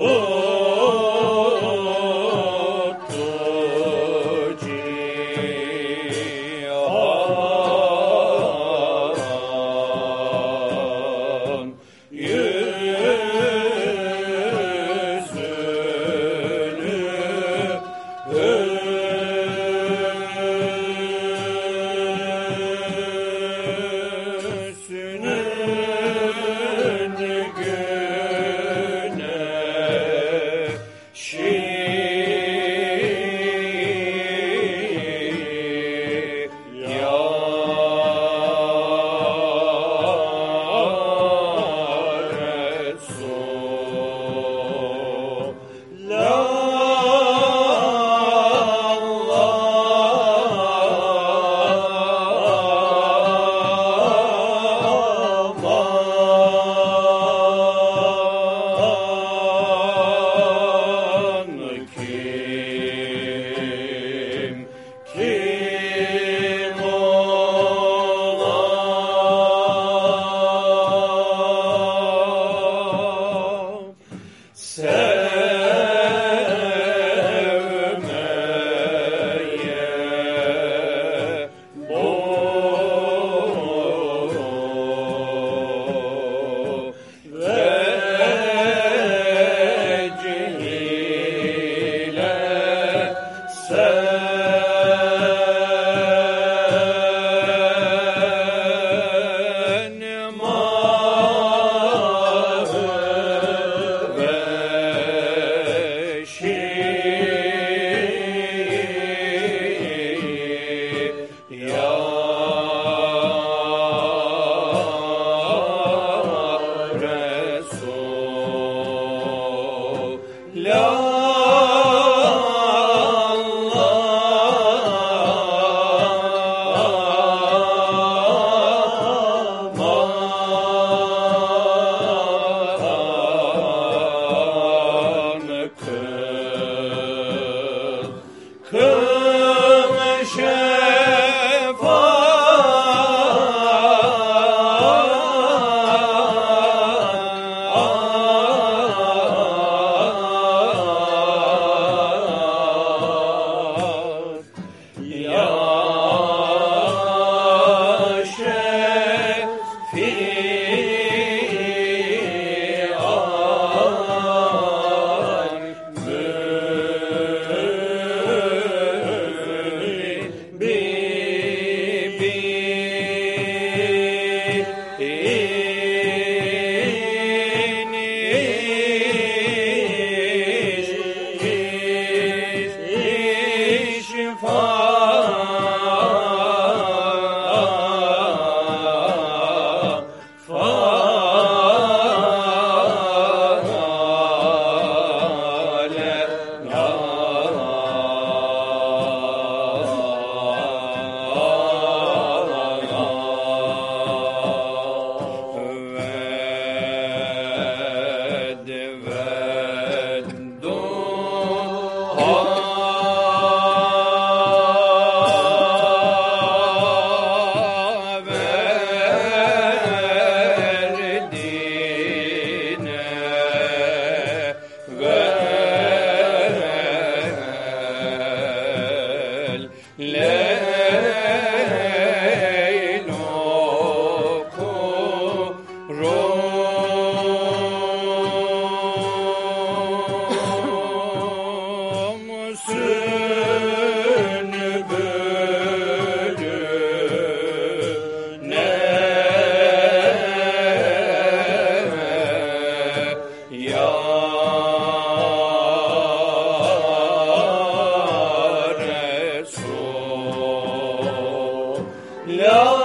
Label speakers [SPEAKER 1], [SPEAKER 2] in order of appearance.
[SPEAKER 1] Oh No.